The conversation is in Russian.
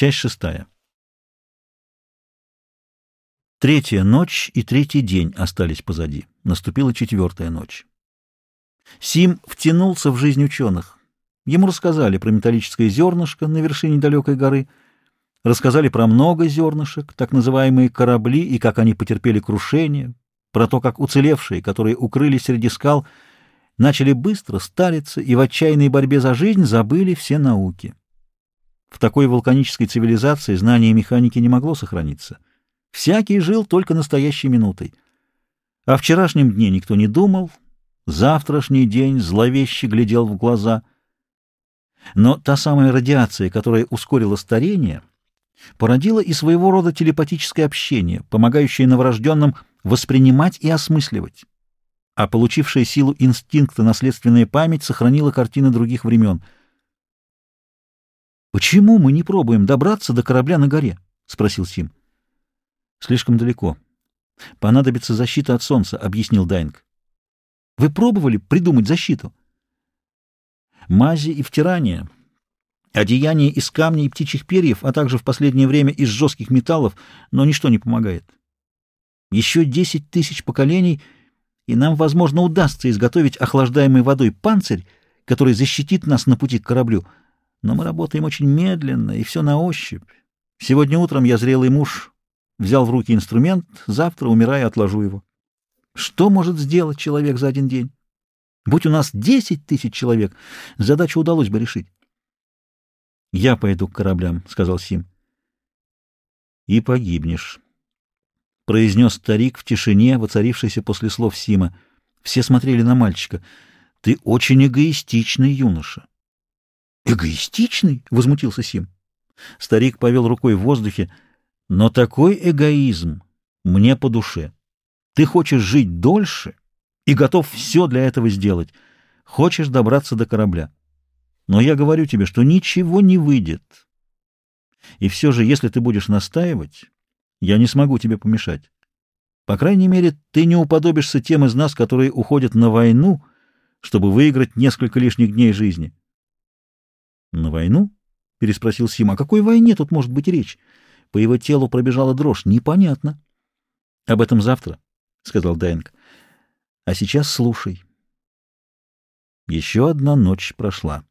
Часть шестая. Третья ночь и третий день остались позади. Наступила четвертая ночь. Сим втянулся в жизнь ученых. Ему рассказали про металлическое зернышко на вершине далекой горы, рассказали про много зернышек, так называемые корабли, и как они потерпели крушение, про то, как уцелевшие, которые укрылись среди скал, начали быстро стариться и в отчаянной борьбе за жизнь забыли все науки. В такой вулканической цивилизации знание механики не могло сохраниться. Всякий жил только настоящей минутой. О вчерашнем дне никто не думал, завтрашний день зловеще глядел в глаза. Но та самая радиация, которая ускорила старение, породила и своего рода телепатическое общение, помогающее новорожденным воспринимать и осмысливать. А получившая силу инстинкта наследственная память сохранила картины других времен — «Почему мы не пробуем добраться до корабля на горе?» — спросил Сим. «Слишком далеко. Понадобится защита от солнца», — объяснил Дайнг. «Вы пробовали придумать защиту?» «Мази и втирания, одеяние из камней и птичьих перьев, а также в последнее время из жестких металлов, но ничто не помогает. Еще десять тысяч поколений, и нам, возможно, удастся изготовить охлаждаемой водой панцирь, который защитит нас на пути к кораблю». Но мы работаем очень медленно, и все на ощупь. Сегодня утром я зрелый муж, взял в руки инструмент, завтра, умирая, отложу его. Что может сделать человек за один день? Будь у нас десять тысяч человек, задачу удалось бы решить. — Я пойду к кораблям, — сказал Сим. — И погибнешь, — произнес старик в тишине, воцарившейся после слов Сима. Все смотрели на мальчика. — Ты очень эгоистичный юноша. «Эгоистичный?» — возмутился Сим. Старик повел рукой в воздухе. «Но такой эгоизм мне по душе. Ты хочешь жить дольше и готов все для этого сделать. Хочешь добраться до корабля. Но я говорю тебе, что ничего не выйдет. И все же, если ты будешь настаивать, я не смогу тебе помешать. По крайней мере, ты не уподобишься тем из нас, которые уходят на войну, чтобы выиграть несколько лишних дней жизни». «На войну?» — переспросил Сима. «О какой войне тут может быть речь?» По его телу пробежала дрожь. «Непонятно». «Об этом завтра», — сказал Дайнг. «А сейчас слушай». Еще одна ночь прошла.